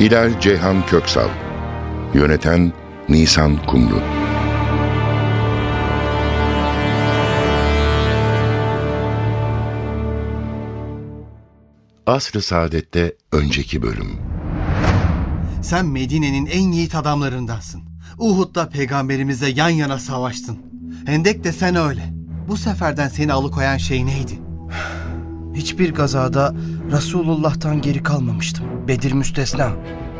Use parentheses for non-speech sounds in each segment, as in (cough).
Hilal Ceyhan Köksal Yöneten Nisan Kumru Asr-ı Saadet'te önceki bölüm Sen Medine'nin en yiğit adamlarındansın. Uhud'da peygamberimizle yan yana savaştın. Hendek de sen öyle. Bu seferden seni alıkoyan şey neydi? Hiçbir gazada Resulullah'tan geri kalmamıştım. Bedir müstesna.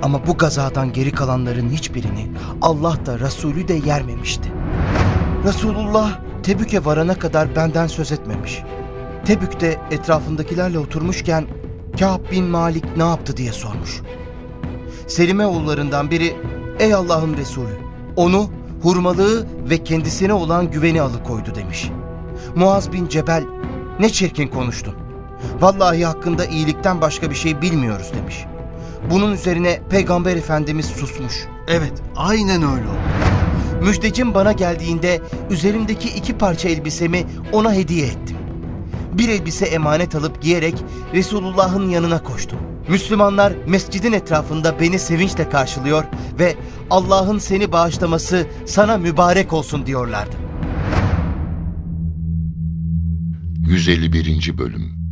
Ama bu gazadan geri kalanların hiçbirini Allah da Resulü de yermemişti. Resulullah Tebük'e varana kadar benden söz etmemiş. Tebük'te etrafındakilerle oturmuşken Kâb bin Malik ne yaptı diye sormuş. Selime oğullarından biri ey Allah'ın Resulü onu hurmalığı ve kendisine olan güveni alıkoydu demiş. Muaz bin Cebel ne çirkin konuştun. Vallahi hakkında iyilikten başka bir şey bilmiyoruz demiş. Bunun üzerine Peygamber Efendimiz susmuş. Evet, aynen öyle oldu. Müjdecim bana geldiğinde üzerimdeki iki parça elbisemi ona hediye ettim. Bir elbise emanet alıp giyerek Resulullah'ın yanına koştum. Müslümanlar mescidin etrafında beni sevinçle karşılıyor ve Allah'ın seni bağışlaması sana mübarek olsun diyorlardı. 151. Bölüm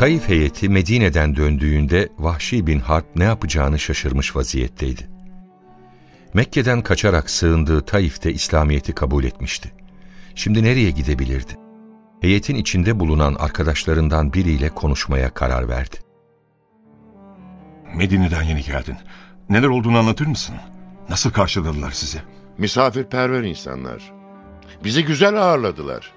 Taif heyeti Medine'den döndüğünde Vahşi bin Harp ne yapacağını şaşırmış vaziyetteydi. Mekke'den kaçarak sığındığı Taif'te İslamiyet'i kabul etmişti. Şimdi nereye gidebilirdi? Heyetin içinde bulunan arkadaşlarından biriyle konuşmaya karar verdi. Medine'den yeni geldin. Neler olduğunu anlatır mısın? Nasıl karşıladılar sizi? Misafirperver insanlar. Bizi güzel ağırladılar.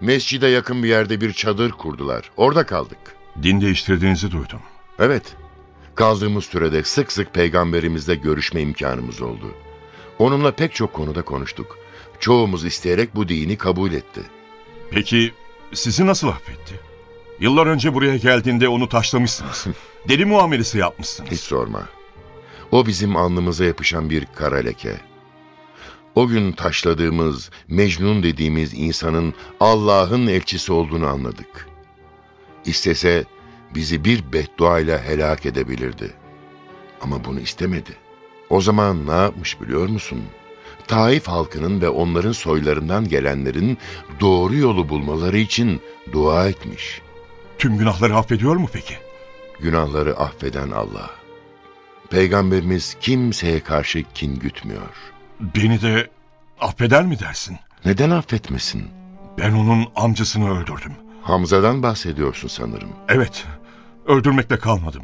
Mescide yakın bir yerde bir çadır kurdular. Orada kaldık. Din değiştirdiğinizi duydum. Evet. Kaldığımız sürede sık sık peygamberimizle görüşme imkanımız oldu. Onunla pek çok konuda konuştuk. Çoğumuz isteyerek bu dini kabul etti. Peki sizi nasıl affetti? Yıllar önce buraya geldiğinde onu taşlamışsınız. (laughs) Deli muamelesi yapmışsınız. Hiç sorma. O bizim alnımıza yapışan bir kara leke. O gün taşladığımız, Mecnun dediğimiz insanın Allah'ın elçisi olduğunu anladık. İstese bizi bir bedduayla helak edebilirdi. Ama bunu istemedi. O zaman ne yapmış biliyor musun? Taif halkının ve onların soylarından gelenlerin doğru yolu bulmaları için dua etmiş. Tüm günahları affediyor mu peki? Günahları affeden Allah. Peygamberimiz kimseye karşı kin gütmüyor. Beni de affeder mi dersin? Neden affetmesin? Ben onun amcasını öldürdüm. Hamza'dan bahsediyorsun sanırım. Evet, öldürmekle kalmadım.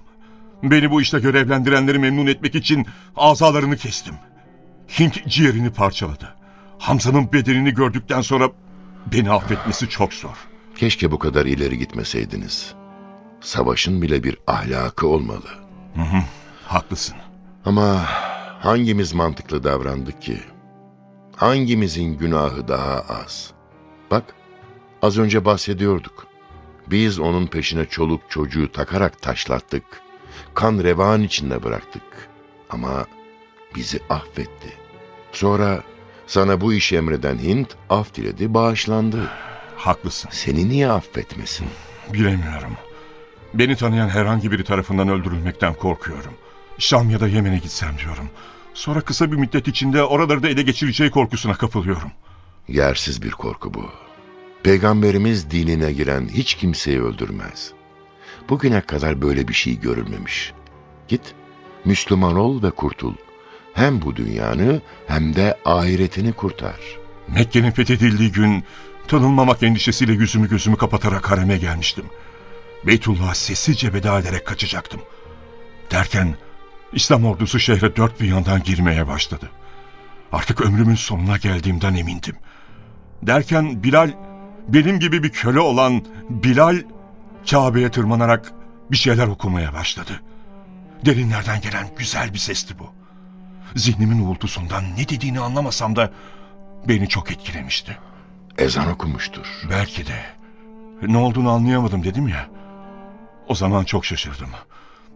Beni bu işte görevlendirenleri memnun etmek için azalarını kestim. Hint ciğerini parçaladı. Hamza'nın bedenini gördükten sonra beni affetmesi çok zor. Keşke bu kadar ileri gitmeseydiniz. Savaşın bile bir ahlakı olmalı. Hı hı, haklısın. Ama hangimiz mantıklı davrandık ki? Hangimizin günahı daha az? Bak, az önce bahsediyorduk. Biz onun peşine çoluk çocuğu takarak taşlattık. Kan revan içinde bıraktık. Ama bizi affetti. Sonra sana bu işi emreden Hint af diledi, bağışlandı. Haklısın. Seni niye affetmesin? Bilemiyorum. Beni tanıyan herhangi biri tarafından öldürülmekten korkuyorum. Şam ya da Yemen'e gitsem diyorum. Sonra kısa bir müddet içinde oraları da ele geçireceği korkusuna kapılıyorum. Yersiz bir korku bu. Peygamberimiz dinine giren hiç kimseyi öldürmez. Bugüne kadar böyle bir şey görülmemiş. Git, Müslüman ol ve kurtul. Hem bu dünyanı hem de ahiretini kurtar. Mekke'nin fethedildiği gün tanınmamak endişesiyle yüzümü gözümü kapatarak hareme gelmiştim. Beytullah'a sessizce veda ederek kaçacaktım. Derken İslam ordusu şehre dört bir yandan girmeye başladı. Artık ömrümün sonuna geldiğimden emindim. Derken Bilal benim gibi bir köle olan Bilal Kabe'ye tırmanarak bir şeyler okumaya başladı. Derinlerden gelen güzel bir sesti bu. Zihnimin uğultusundan ne dediğini anlamasam da beni çok etkilemişti. Ezan okumuştur. Belki de. Ne olduğunu anlayamadım dedim ya. O zaman çok şaşırdım.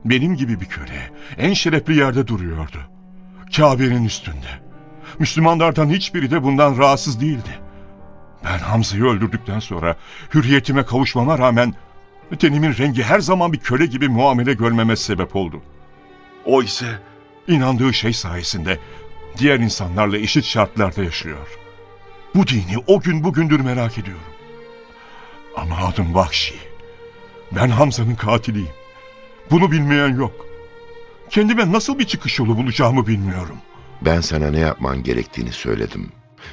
Benim gibi bir köle en şerefli yerde duruyordu. Kabe'nin üstünde. Müslümanlardan hiçbiri de bundan rahatsız değildi. Ben Hamza'yı öldürdükten sonra hürriyetime kavuşmama rağmen tenimin rengi her zaman bir köle gibi muamele görmeme sebep oldu. O ise inandığı şey sayesinde diğer insanlarla eşit şartlarda yaşıyor. Bu dini o gün bugündür merak ediyorum. Ama adım Vahşi. Ben Hamza'nın katiliyim. Bunu bilmeyen yok. Kendime nasıl bir çıkış yolu bulacağımı bilmiyorum. Ben sana ne yapman gerektiğini söyledim.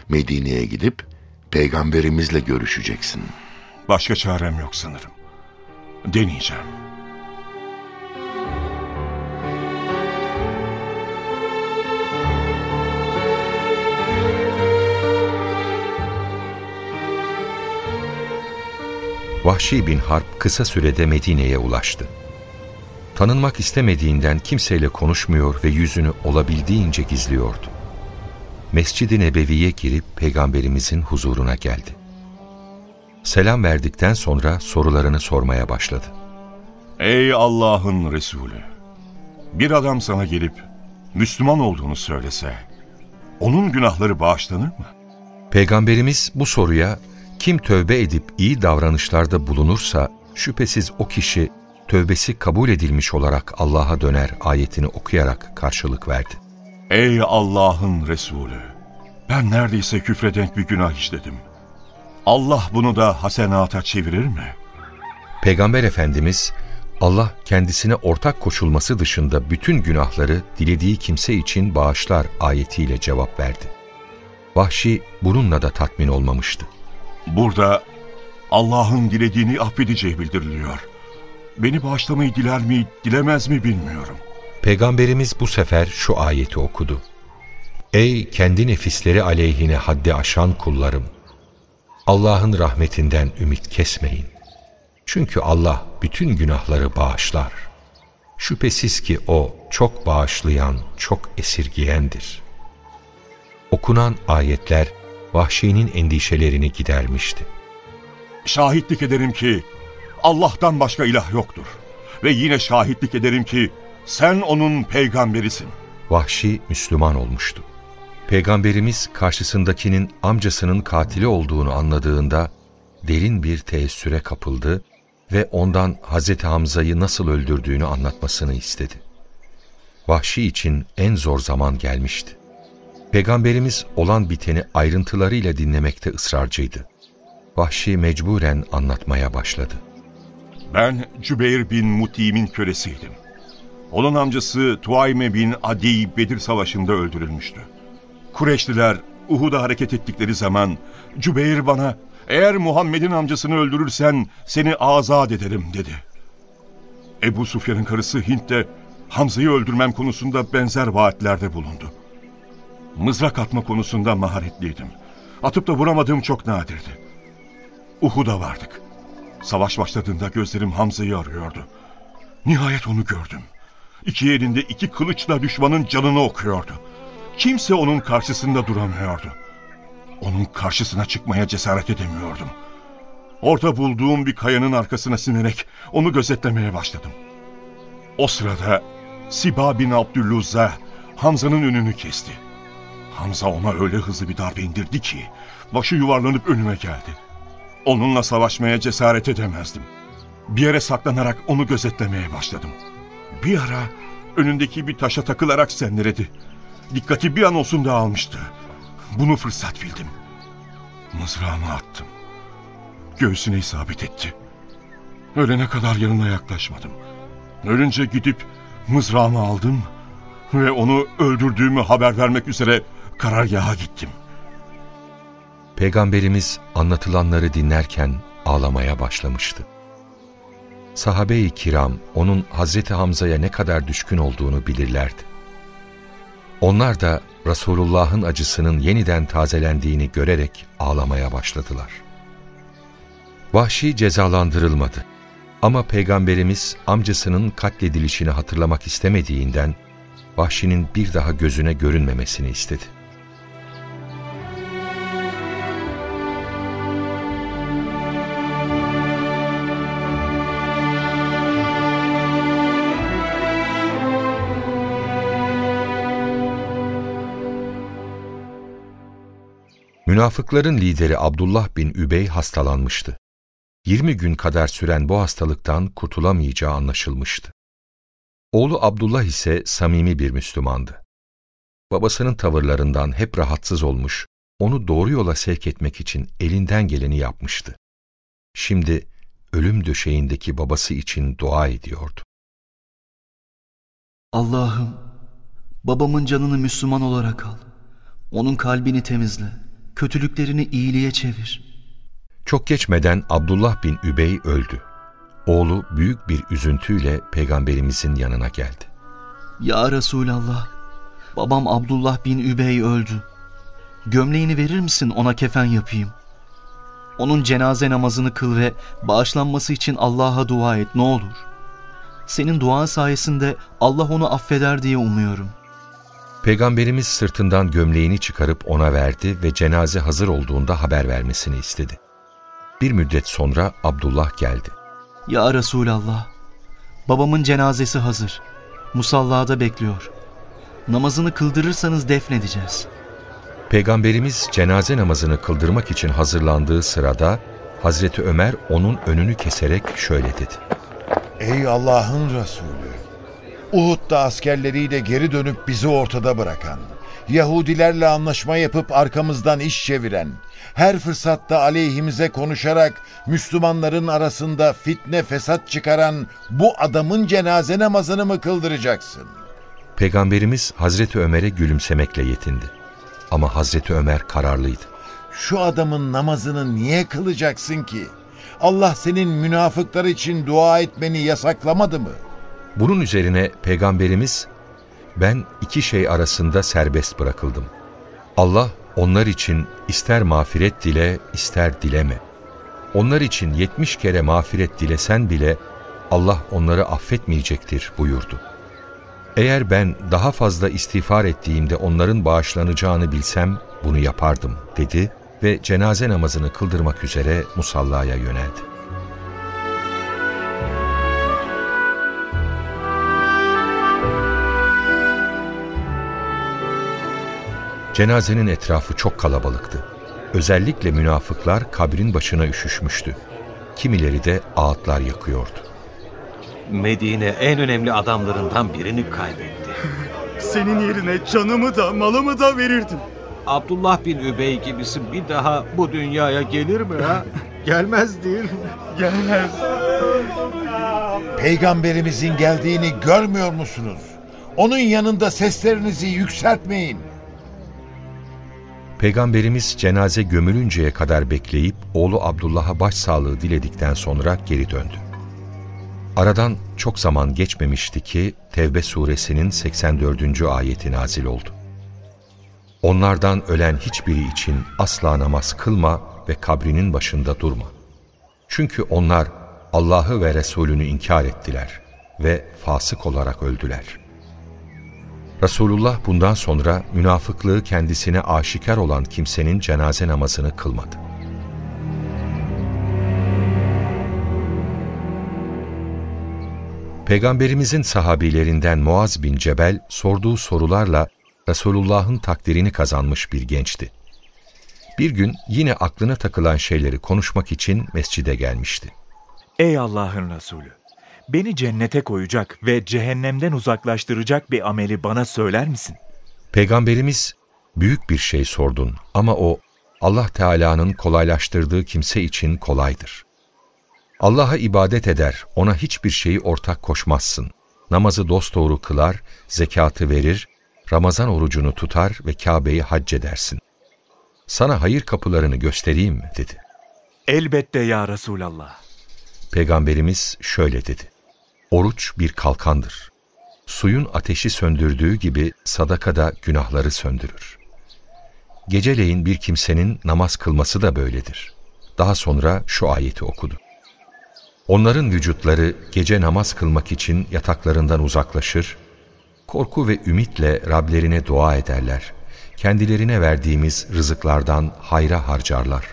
Medine'ye gidip peygamberimizle görüşeceksin. Başka çarem yok sanırım. Deneyeceğim. Vahşi bin Harp kısa sürede Medine'ye ulaştı. Tanınmak istemediğinden kimseyle konuşmuyor ve yüzünü olabildiğince gizliyordu. Mescid-i Nebevi'ye girip Peygamberimizin huzuruna geldi. Selam verdikten sonra sorularını sormaya başladı. Ey Allah'ın Resulü! Bir adam sana gelip Müslüman olduğunu söylese, onun günahları bağışlanır mı? Peygamberimiz bu soruya kim tövbe edip iyi davranışlarda bulunursa şüphesiz o kişi tövbesi kabul edilmiş olarak Allah'a döner ayetini okuyarak karşılık verdi. Ey Allah'ın Resulü! Ben neredeyse küfredenk bir günah işledim. Allah bunu da hasenata çevirir mi? Peygamber Efendimiz Allah kendisine ortak koşulması dışında bütün günahları dilediği kimse için bağışlar ayetiyle cevap verdi. Vahşi bununla da tatmin olmamıştı. Burada Allah'ın dilediğini affedeceği bildiriliyor. Beni bağışlamayı diler mi, dilemez mi bilmiyorum. Peygamberimiz bu sefer şu ayeti okudu. Ey kendi nefisleri aleyhine haddi aşan kullarım! Allah'ın rahmetinden ümit kesmeyin. Çünkü Allah bütün günahları bağışlar. Şüphesiz ki O çok bağışlayan, çok esirgiyendir. Okunan ayetler Vahşi'nin endişelerini gidermişti. Şahitlik ederim ki Allah'tan başka ilah yoktur. Ve yine şahitlik ederim ki sen onun peygamberisin. Vahşi Müslüman olmuştu. Peygamberimiz karşısındakinin amcasının katili olduğunu anladığında derin bir teessüre kapıldı ve ondan Hazreti Hamza'yı nasıl öldürdüğünü anlatmasını istedi. Vahşi için en zor zaman gelmişti. Peygamberimiz olan biteni ayrıntılarıyla dinlemekte ısrarcıydı. Vahşi mecburen anlatmaya başladı. Ben Cübeyr bin Mutim'in kölesiydim. Onun amcası Tuayme bin Adi Bedir Savaşı'nda öldürülmüştü. Kureşliler Uhud'a hareket ettikleri zaman Cübeyr bana eğer Muhammed'in amcasını öldürürsen seni azat ederim dedi. Ebu Sufyan'ın karısı Hint de Hamza'yı öldürmem konusunda benzer vaatlerde bulundu. Mızrak atma konusunda maharetliydim. Atıp da vuramadığım çok nadirdi. Uhud'a vardık. Savaş başladığında gözlerim Hamza'yı arıyordu. Nihayet onu gördüm. İki elinde iki kılıçla düşmanın canını okuyordu. Kimse onun karşısında duramıyordu. Onun karşısına çıkmaya cesaret edemiyordum. Orada bulduğum bir kayanın arkasına sinerek onu gözetlemeye başladım. O sırada Siba bin Abdülluzza Hamza'nın önünü kesti. Hamza ona öyle hızlı bir darbe indirdi ki başı yuvarlanıp önüme geldi. Onunla savaşmaya cesaret edemezdim. Bir yere saklanarak onu gözetlemeye başladım. Bir ara önündeki bir taşa takılarak sendeledi. Dikkati bir an olsun dağılmıştı. Bunu fırsat bildim. Mızrağımı attım. Göğsüne isabet etti. Ölene kadar yanına yaklaşmadım. Ölünce gidip mızrağımı aldım ve onu öldürdüğümü haber vermek üzere karargaha gittim. Peygamberimiz anlatılanları dinlerken ağlamaya başlamıştı. Sahabe-i kiram onun Hazreti Hamza'ya ne kadar düşkün olduğunu bilirlerdi. Onlar da Resulullah'ın acısının yeniden tazelendiğini görerek ağlamaya başladılar. Vahşi cezalandırılmadı. Ama Peygamberimiz amcasının katledilişini hatırlamak istemediğinden Vahşi'nin bir daha gözüne görünmemesini istedi. Münafıkların lideri Abdullah bin Übey hastalanmıştı. 20 gün kadar süren bu hastalıktan kurtulamayacağı anlaşılmıştı. Oğlu Abdullah ise samimi bir Müslümandı. Babasının tavırlarından hep rahatsız olmuş, onu doğru yola sevk etmek için elinden geleni yapmıştı. Şimdi ölüm döşeğindeki babası için dua ediyordu. Allah'ım, babamın canını Müslüman olarak al. Onun kalbini temizle, kötülüklerini iyiliğe çevir. Çok geçmeden Abdullah bin Übey öldü. Oğlu büyük bir üzüntüyle peygamberimizin yanına geldi. Ya Resulallah, babam Abdullah bin Übey öldü. Gömleğini verir misin ona kefen yapayım? Onun cenaze namazını kıl ve bağışlanması için Allah'a dua et ne olur. Senin duan sayesinde Allah onu affeder diye umuyorum. Peygamberimiz sırtından gömleğini çıkarıp ona verdi ve cenaze hazır olduğunda haber vermesini istedi. Bir müddet sonra Abdullah geldi. Ya Resulallah, babamın cenazesi hazır. Musallada bekliyor. Namazını kıldırırsanız defnedeceğiz. Peygamberimiz cenaze namazını kıldırmak için hazırlandığı sırada Hazreti Ömer onun önünü keserek şöyle dedi. Ey Allah'ın Resulü! Uhud'da askerleriyle geri dönüp bizi ortada bırakan, Yahudilerle anlaşma yapıp arkamızdan iş çeviren, her fırsatta aleyhimize konuşarak Müslümanların arasında fitne fesat çıkaran bu adamın cenaze namazını mı kıldıracaksın? Peygamberimiz Hazreti Ömer'e gülümsemekle yetindi. Ama Hazreti Ömer kararlıydı. Şu adamın namazını niye kılacaksın ki? Allah senin münafıklar için dua etmeni yasaklamadı mı? Bunun üzerine Peygamberimiz, ben iki şey arasında serbest bırakıldım. Allah onlar için ister mağfiret dile, ister dileme. Onlar için yetmiş kere mağfiret dilesen bile Allah onları affetmeyecektir buyurdu. Eğer ben daha fazla istiğfar ettiğimde onların bağışlanacağını bilsem bunu yapardım dedi ve cenaze namazını kıldırmak üzere musallaya yöneldi. Cenazenin etrafı çok kalabalıktı. Özellikle münafıklar kabrin başına üşüşmüştü. Kimileri de ağıtlar yakıyordu. Medine en önemli adamlarından birini kaybetti. (laughs) Senin yerine canımı da malımı da verirdim. Abdullah bin Übey gibisi bir daha bu dünyaya gelir mi ha? (laughs) Gelmez değil mi? Gelmez. Peygamberimizin geldiğini görmüyor musunuz? Onun yanında seslerinizi yükseltmeyin. Peygamberimiz cenaze gömülünceye kadar bekleyip oğlu Abdullah'a başsağlığı diledikten sonra geri döndü. Aradan çok zaman geçmemişti ki Tevbe suresinin 84. ayeti nazil oldu. Onlardan ölen hiçbiri için asla namaz kılma ve kabrinin başında durma. Çünkü onlar Allah'ı ve Resulünü inkar ettiler ve fasık olarak öldüler.'' Resulullah bundan sonra münafıklığı kendisine aşikar olan kimsenin cenaze namazını kılmadı. Peygamberimizin sahabilerinden Muaz bin Cebel sorduğu sorularla Resulullah'ın takdirini kazanmış bir gençti. Bir gün yine aklına takılan şeyleri konuşmak için mescide gelmişti. Ey Allah'ın Resulü! Beni cennete koyacak ve cehennemden uzaklaştıracak bir ameli bana söyler misin? Peygamberimiz büyük bir şey sordun ama o Allah Teala'nın kolaylaştırdığı kimse için kolaydır. Allah'a ibadet eder, ona hiçbir şeyi ortak koşmazsın. Namazı dosdoğru kılar, zekatı verir, Ramazan orucunu tutar ve Kabe'yi hac edersin. Sana hayır kapılarını göstereyim mi? dedi. Elbette ya Resulallah. Peygamberimiz şöyle dedi. Oruç bir kalkandır. Suyun ateşi söndürdüğü gibi sadaka da günahları söndürür. Geceleyin bir kimsenin namaz kılması da böyledir. daha sonra şu ayeti okudu. Onların vücutları gece namaz kılmak için yataklarından uzaklaşır, korku ve ümitle Rablerine dua ederler. Kendilerine verdiğimiz rızıklardan hayra harcarlar.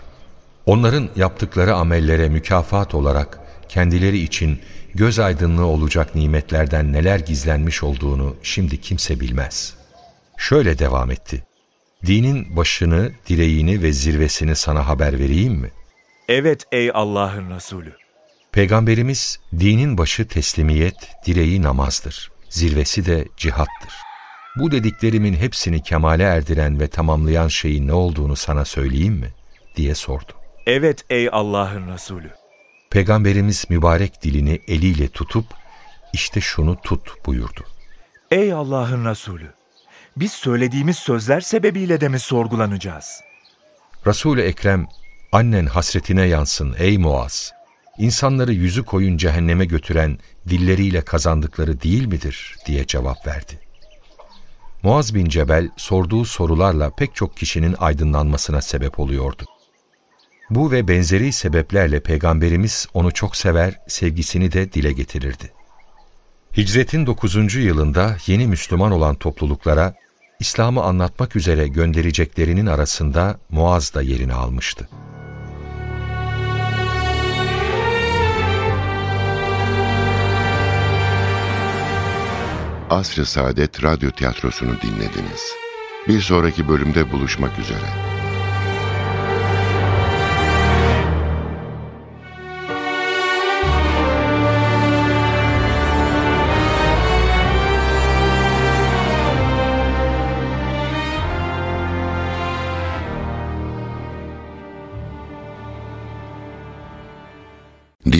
Onların yaptıkları amellere mükafat olarak kendileri için göz aydınlığı olacak nimetlerden neler gizlenmiş olduğunu şimdi kimse bilmez. Şöyle devam etti. Dinin başını, direğini ve zirvesini sana haber vereyim mi? Evet ey Allah'ın Resulü. Peygamberimiz dinin başı teslimiyet, direği namazdır. Zirvesi de cihattır. Bu dediklerimin hepsini kemale erdiren ve tamamlayan şeyin ne olduğunu sana söyleyeyim mi? diye sordu. Evet ey Allah'ın Resulü. Peygamberimiz mübarek dilini eliyle tutup işte şunu tut buyurdu. Ey Allah'ın Resulü. Biz söylediğimiz sözler sebebiyle de mi sorgulanacağız? Resul-i Ekrem annen hasretine yansın ey Muaz. İnsanları yüzü koyun cehenneme götüren dilleriyle kazandıkları değil midir diye cevap verdi. Muaz bin Cebel sorduğu sorularla pek çok kişinin aydınlanmasına sebep oluyordu. Bu ve benzeri sebeplerle Peygamberimiz onu çok sever, sevgisini de dile getirirdi. Hicretin 9. yılında yeni Müslüman olan topluluklara İslam'ı anlatmak üzere göndereceklerinin arasında Muaz da yerini almıştı. Asr-ı Saadet Radyo Tiyatrosu'nu dinlediniz. Bir sonraki bölümde buluşmak üzere.